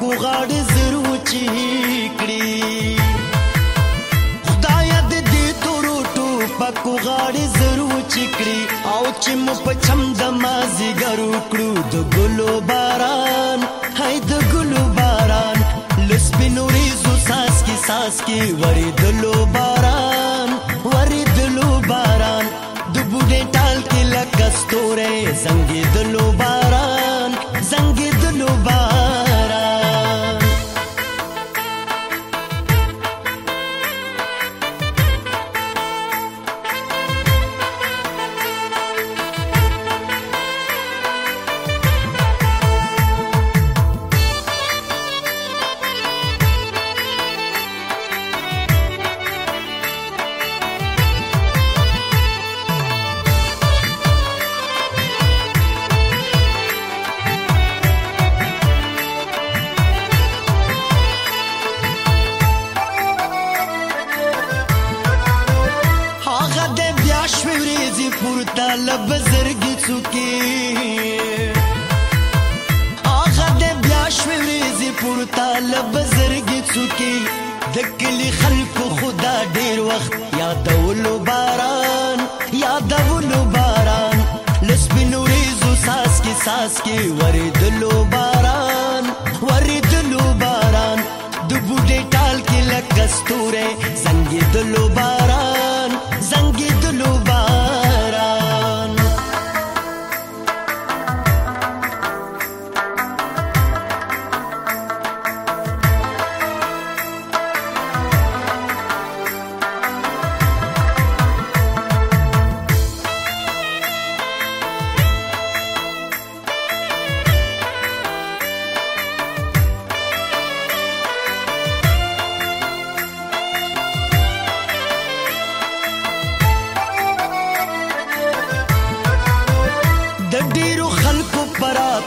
وغاړې زرو چې کړی خدای دې دې تورو ټوپک وغاړې زرو چې کړی او چې مو په چم د مازیګر وکړو د ګلو باران هاي د ګلو باران لسبینو ریزو ساس کی ساس کی وری دلو باران وری دلو باران د بوډې ټال کې لب زرګي څوکي اغه دې بیا شوې ورځې پورته لب زرګي څوکي د کلی خلکو خدا ډیر وخت یادولو باران یادولو باران لسبینو ریزو ساس کې ساس کې ورې دلو باران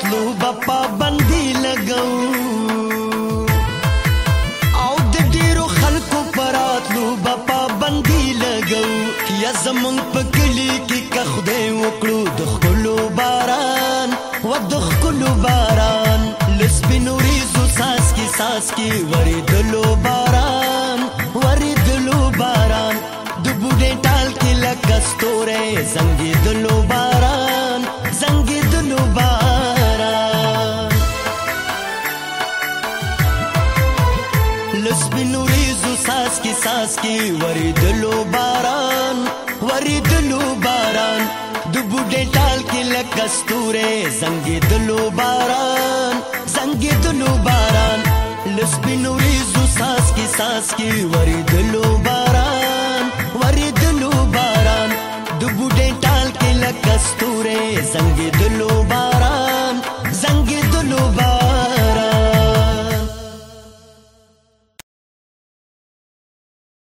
راتلو بپا بندي لګاو او د ډیرو خلکو پراتلو بپا بندي لګاو یا زمون په کلی کې که خدای وکړو د خلو باران و د خلو باران لسبنوري زو ساس کې ساس کې وریدلو باران وریدلو باران د بوډې ټال کې لکه ستوره زنګېدلو باران وینوریزو ساس کی ساس کی وریدلو باران وریدلو باران د بوډه ټال کې لکه ستوره زنګیدلو باران زنګیدلو باران لسبینوریزو ساس کی ساس کی وریدلو باران وریدلو باران د بوډه ټال کې لکه ستوره زنګیدلو